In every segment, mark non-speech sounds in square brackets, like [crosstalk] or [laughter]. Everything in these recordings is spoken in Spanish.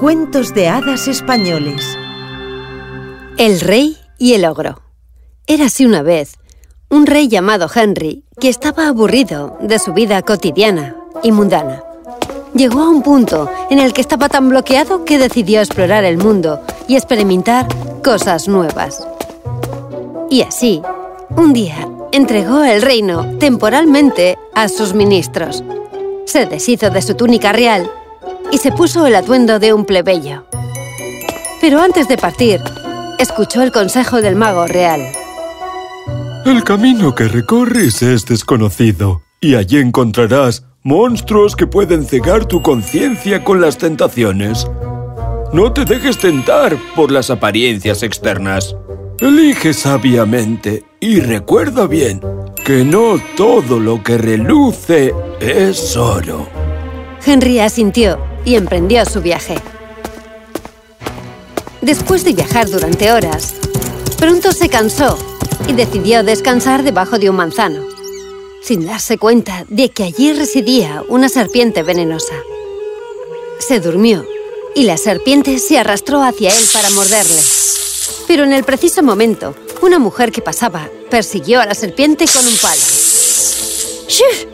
Cuentos de hadas españoles. El rey y el ogro. Érase una vez un rey llamado Henry que estaba aburrido de su vida cotidiana y mundana. Llegó a un punto en el que estaba tan bloqueado que decidió explorar el mundo y experimentar cosas nuevas. Y así, un día, entregó el reino temporalmente a sus ministros. Se deshizo de su túnica real y se puso el atuendo de un plebeyo. Pero antes de partir, escuchó el consejo del mago real. El camino que recorres es desconocido, y allí encontrarás monstruos que pueden cegar tu conciencia con las tentaciones. No te dejes tentar por las apariencias externas. Elige sabiamente y recuerda bien que no todo lo que reluce es oro. Henry asintió y emprendió su viaje. Después de viajar durante horas, pronto se cansó y decidió descansar debajo de un manzano, sin darse cuenta de que allí residía una serpiente venenosa. Se durmió y la serpiente se arrastró hacia él para morderle. Pero en el preciso momento, una mujer que pasaba persiguió a la serpiente con un palo. ¡Shh!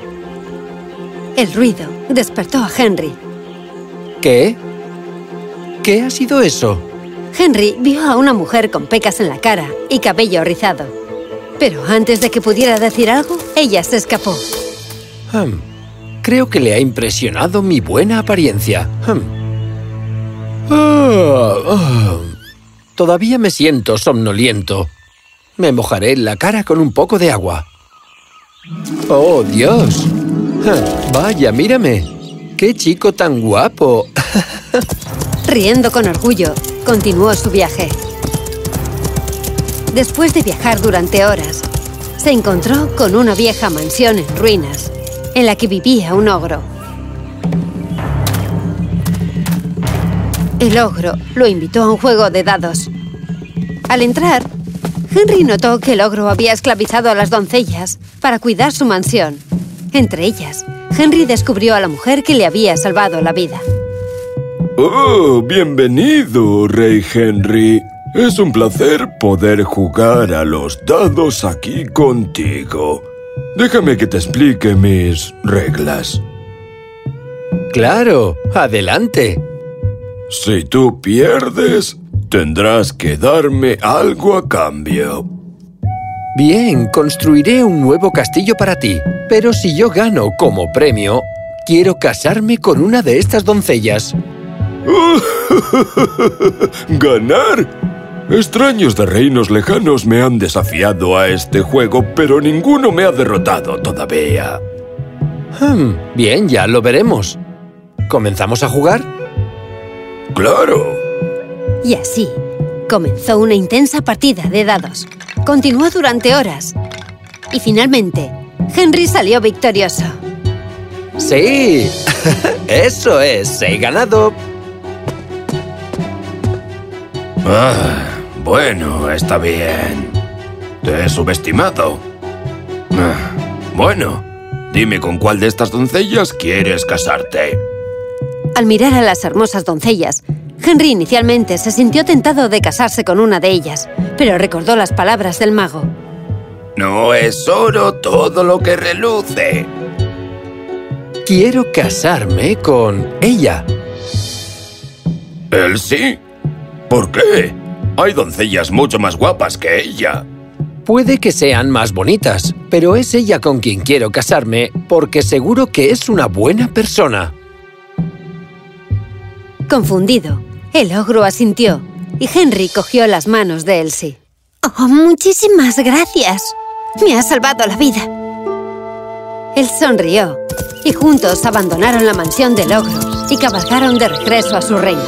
El ruido despertó a Henry. ¿Qué? ¿Qué ha sido eso? Henry vio a una mujer con pecas en la cara y cabello rizado. Pero antes de que pudiera decir algo, ella se escapó. Hmm, Creo que le ha impresionado mi buena apariencia. Hmm. Ah, ah. Todavía me siento somnoliento. Me mojaré la cara con un poco de agua. ¡Oh, Dios! Vaya, mírame. ¡Qué chico tan guapo! [laughs] Riendo con orgullo, continuó su viaje. Después de viajar durante horas, se encontró con una vieja mansión en ruinas, en la que vivía un ogro. El ogro lo invitó a un juego de dados. Al entrar, Henry notó que el ogro había esclavizado a las doncellas para cuidar su mansión. Entre ellas, Henry descubrió a la mujer que le había salvado la vida. ¡Oh, bienvenido, Rey Henry! Es un placer poder jugar a los dados aquí contigo. Déjame que te explique mis reglas. ¡Claro! ¡Adelante! Si tú pierdes, tendrás que darme algo a cambio. Bien, construiré un nuevo castillo para ti. Pero si yo gano como premio, quiero casarme con una de estas doncellas. [laughs] ¿Ganar? Extraños de reinos lejanos me han desafiado a este juego, pero ninguno me ha derrotado todavía. Hmm, bien, ya lo veremos. ¿Comenzamos a jugar? ¡Claro! Y así, comenzó una intensa partida de dados. Continuó durante horas. Y finalmente, Henry salió victorioso. ¡Sí! [laughs] ¡Eso es! ¡He ganado! Ah, bueno, está bien. Te he subestimado. Ah, bueno, dime con cuál de estas doncellas quieres casarte. Al mirar a las hermosas doncellas, Henry inicialmente se sintió tentado de casarse con una de ellas, pero recordó las palabras del mago. No es oro todo lo que reluce. Quiero casarme con ella. ¿Él sí? ¿Por qué? Hay doncellas mucho más guapas que ella. Puede que sean más bonitas, pero es ella con quien quiero casarme porque seguro que es una buena persona. Confundido, el ogro asintió y Henry cogió las manos de Elsie. ¡Oh, muchísimas gracias! Me has salvado la vida. Él sonrió y juntos abandonaron la mansión del ogro y cabalgaron de regreso a su reino.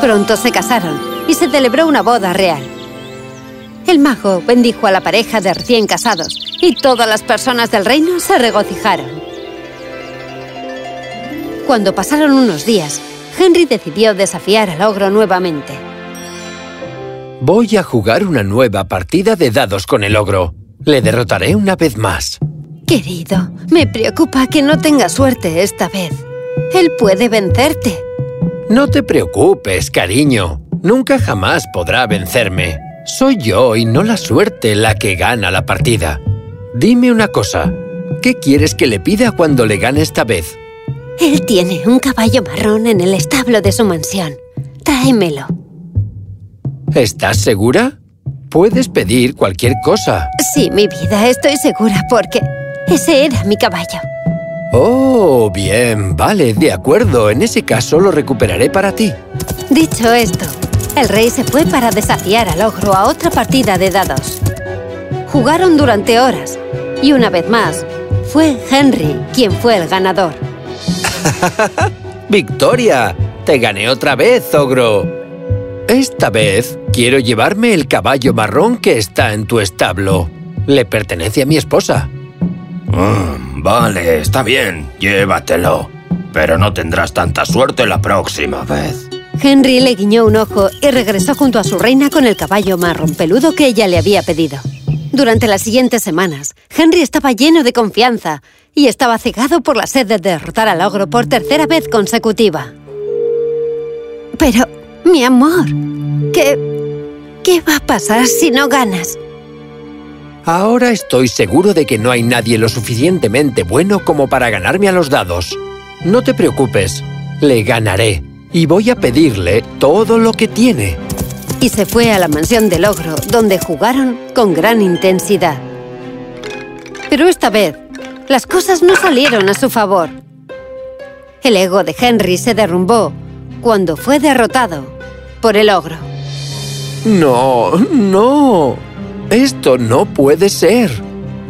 Pronto se casaron y se celebró una boda real. El mago bendijo a la pareja de recién casados y todas las personas del reino se regocijaron. Cuando pasaron unos días, Henry decidió desafiar al ogro nuevamente. Voy a jugar una nueva partida de dados con el ogro. Le derrotaré una vez más. Querido, me preocupa que no tenga suerte esta vez. Él puede vencerte. No te preocupes, cariño. Nunca jamás podrá vencerme. Soy yo y no la suerte la que gana la partida. Dime una cosa. ¿Qué quieres que le pida cuando le gane esta vez? Él tiene un caballo marrón en el establo de su mansión. Tráemelo. ¿Estás segura? Puedes pedir cualquier cosa. Sí, mi vida, estoy segura porque ese era mi caballo. Oh, bien, vale, de acuerdo. En ese caso lo recuperaré para ti. Dicho esto, el rey se fue para desafiar al ogro a otra partida de dados. Jugaron durante horas y una vez más, fue Henry quien fue el ganador. [laughs] ¡Victoria! ¡Te gané otra vez, ogro! Esta vez quiero llevarme el caballo marrón que está en tu establo. Le pertenece a mi esposa. Mm, vale, está bien, llévatelo. Pero no tendrás tanta suerte la próxima vez. Henry le guiñó un ojo y regresó junto a su reina con el caballo marrón peludo que ella le había pedido. Durante las siguientes semanas, Henry estaba lleno de confianza y estaba cegado por la sed de derrotar al ogro por tercera vez consecutiva. Pero, mi amor, ¿qué... qué va a pasar si no ganas? Ahora estoy seguro de que no hay nadie lo suficientemente bueno como para ganarme a los dados. No te preocupes, le ganaré y voy a pedirle todo lo que tiene. Y se fue a la mansión del ogro, donde jugaron con gran intensidad. Pero esta vez, las cosas no salieron a su favor. El ego de Henry se derrumbó cuando fue derrotado por el ogro. No, no. Esto no puede ser.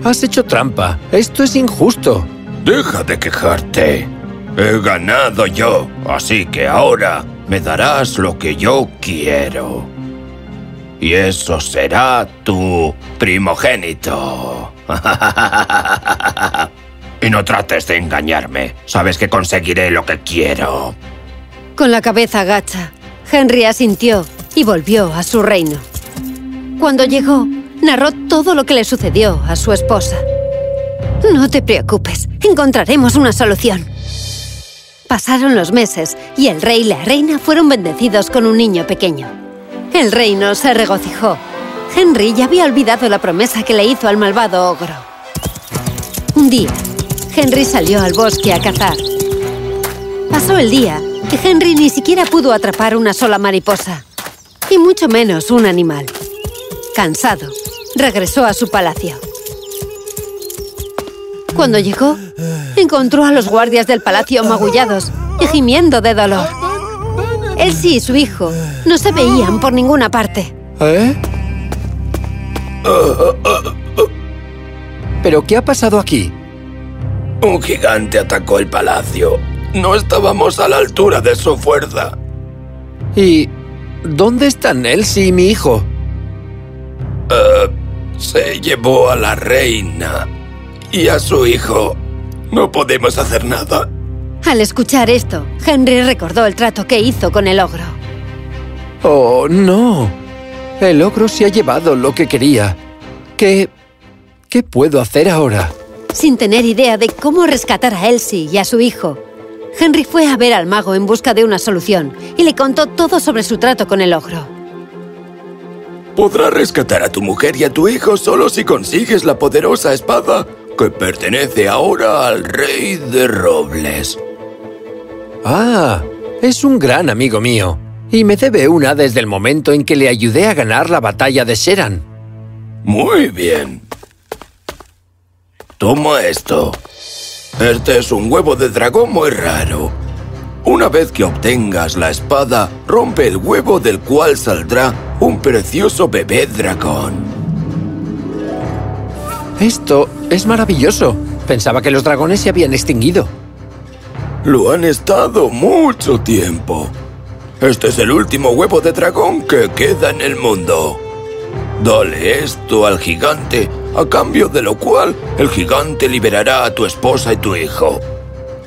Has hecho trampa. Esto es injusto. Deja de quejarte. He ganado yo, así que ahora me darás lo que yo quiero. Y eso será tu primogénito. [laughs] y no trates de engañarme. Sabes que conseguiré lo que quiero. Con la cabeza agacha, Henry asintió y volvió a su reino. Cuando llegó, narró todo lo que le sucedió a su esposa. No te preocupes, encontraremos una solución. Pasaron los meses y el rey y la reina fueron bendecidos con un niño pequeño. El reino se regocijó. Henry ya había olvidado la promesa que le hizo al malvado ogro. Un día, Henry salió al bosque a cazar. Pasó el día Henry ni siquiera pudo atrapar una sola mariposa, y mucho menos un animal. Cansado, regresó a su palacio. Cuando llegó, encontró a los guardias del palacio magullados y gimiendo de dolor. Elsie y su hijo no se veían por ninguna parte. ¿Eh? ¿Pero qué ha pasado aquí? Un gigante atacó el palacio. No estábamos a la altura de su fuerza. ¿Y dónde están Elsie y mi hijo? Uh, se llevó a la reina y a su hijo. No podemos hacer nada. Al escuchar esto, Henry recordó el trato que hizo con el ogro. ¡Oh, no! El ogro se ha llevado lo que quería. ¿Qué... qué puedo hacer ahora? Sin tener idea de cómo rescatar a Elsie y a su hijo, Henry fue a ver al mago en busca de una solución y le contó todo sobre su trato con el ogro. Podrás rescatar a tu mujer y a tu hijo solo si consigues la poderosa espada que pertenece ahora al rey de Robles. Ah, es un gran amigo mío. Y me debe una desde el momento en que le ayudé a ganar la batalla de Seran. Muy bien. Toma esto. Este es un huevo de dragón muy raro. Una vez que obtengas la espada, rompe el huevo del cual saldrá un precioso bebé dragón. Esto es maravilloso. Pensaba que los dragones se habían extinguido. Lo han estado mucho tiempo. Este es el último huevo de dragón que queda en el mundo. Dale esto al gigante, a cambio de lo cual el gigante liberará a tu esposa y tu hijo.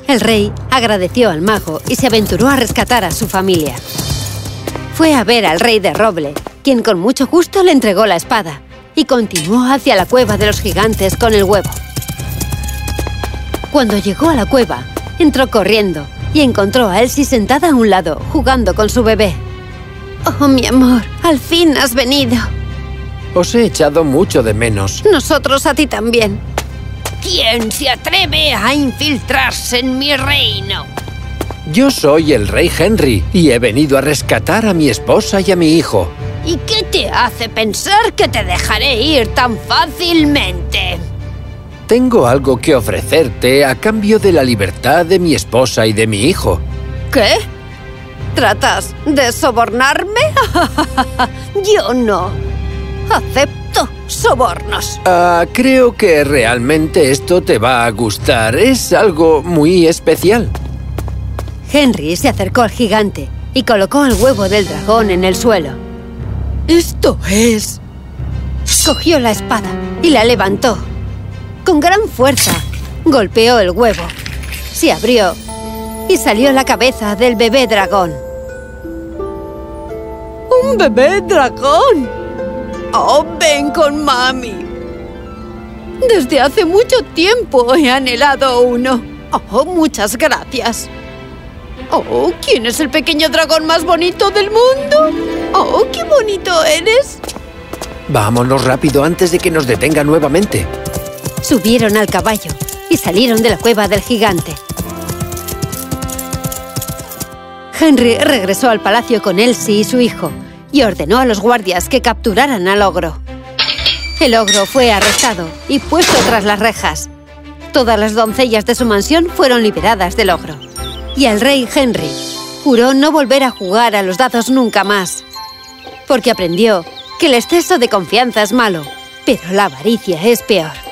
El rey agradeció al mago y se aventuró a rescatar a su familia. Fue a ver al rey de Roble, quien con mucho gusto le entregó la espada y continuó hacia la cueva de los gigantes con el huevo. Cuando llegó a la cueva, entró corriendo y encontró a Elsie sentada a un lado, jugando con su bebé. Oh, mi amor, al fin has venido. Os he echado mucho de menos. Nosotros a ti también. ¿Quién se atreve a infiltrarse en mi reino? Yo soy el rey Henry y he venido a rescatar a mi esposa y a mi hijo. ¿Y qué te hace pensar que te dejaré ir tan fácilmente? Tengo algo que ofrecerte a cambio de la libertad de mi esposa y de mi hijo. ¿Qué? ¿Tratas de sobornarme? [laughs] Yo no. Acepto sobornos. Ah, creo que realmente esto te va a gustar. Es algo muy especial. Henry se acercó al gigante y colocó el huevo del dragón en el suelo. ¡Esto es! Cogió la espada y la levantó. Con gran fuerza, golpeó el huevo. Se abrió y salió la cabeza del bebé dragón. ¡Un bebé dragón! ¡Oh, ven con mami! Desde hace mucho tiempo he anhelado uno. ¡Oh, muchas gracias! ¡Oh, quién es el pequeño dragón más bonito del mundo! ¡Oh, qué bonito eres! Vámonos rápido antes de que nos detenga nuevamente. Subieron al caballo y salieron de la cueva del gigante. Henry regresó al palacio con Elsie y su hijo y ordenó a los guardias que capturaran al ogro. El ogro fue arrestado y puesto tras las rejas. Todas las doncellas de su mansión fueron liberadas del ogro. Y el rey Henry juró no volver a jugar a los dados nunca más, porque aprendió que el exceso de confianza es malo, pero la avaricia es peor.